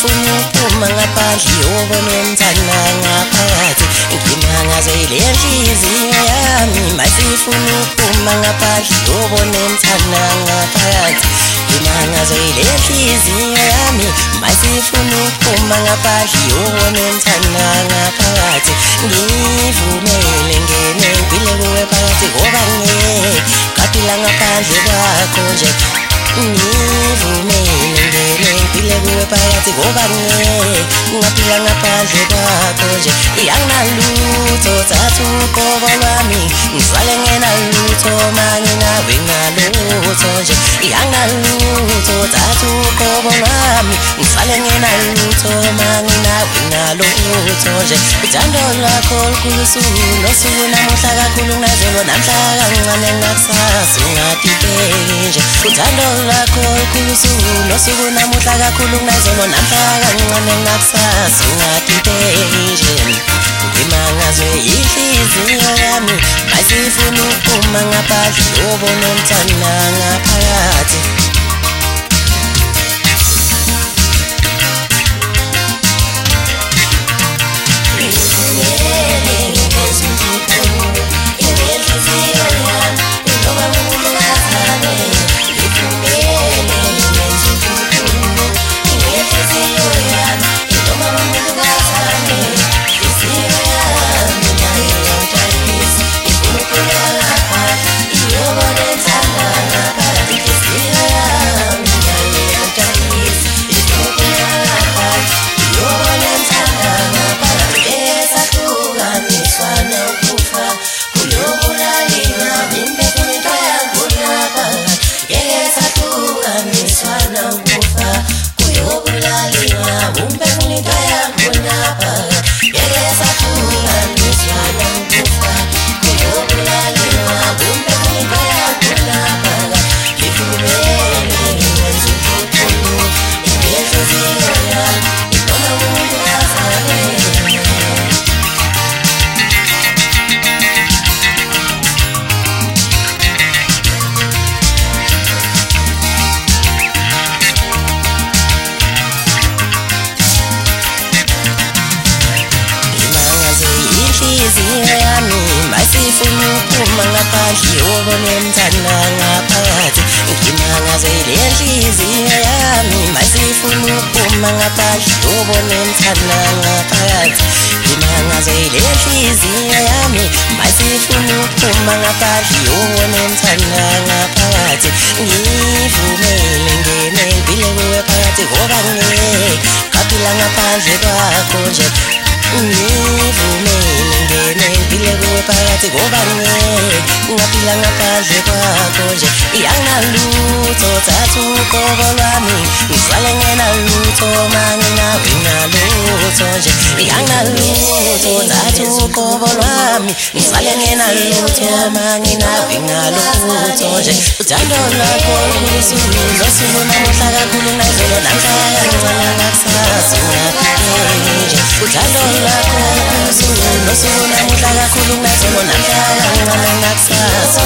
masifuna ukuphuma ngaphandle yobona emthanda ngaphakathi ngimangaze le nhliziyo yami masifuna ukuphuma ngaphandle yobona emthanda ngaphakathi ngimangaze le nhliziyo yami masifuna ukuphuma ngaphandle yobona emthanda ngaphakathi ngivumele ngene ngibile kuwe phakathi ngoba ngeke ngaphila ngaphandle kwakho nje kuwe phakathi ngoba ngeke ngaphila ngaphandle kwakho nje anginalutho thatha uqobo lwami ngizale ngenalutho manginawe ngalutho nje anginalutho thatha uqobo lwami ngizale ngenalutho manginawe ngalutho nje uthando lwakho olukhulu suku nosuku namuhla kakhulu kunazolo namhla kancane ngakusasa ungadideki nje uthando lwakho olukhulu suku nosuku namuhla kakhulu kunazolo namhla kancane ngakusasa ungadideki nje. Ngimangazwe inhliziyo yami masifuna ukuphuma ngaphandle yobona umthanda ngaphakathi masifuna ukuphuma ngaphandle yobona emthanda ngaphakathi ngimangazele inhliziyo yami masifuna ukuphuma ngaphandle yobona emthanda ngaphakathi ngimangazele inhliziyo yami masifuna ukuphuma ngaphandle yobona emthanda ngaphakathi ngivumele ngene ngibile kuwe phakathi ngoba ngeke ngaphila ngaphandle kwakho nje ngibile kuwe phakathi ngoba ngeke ngaphila ngaphandle kwakho nje. Anginalutho thatha uqobo lwami. Ngisale ngenalutho manginawe ngalutho nje. Anginalutho thatha uqobo lwami. Ngisale ngenalutho manginawe ngalutho nje. Uthando lwakho lusuku nosuku namuhla kakhulu nazolo namhla kancane ngakusasa uthando lwakho nosuku namuhla kakhulu nazolo namhla kancane ngakusasa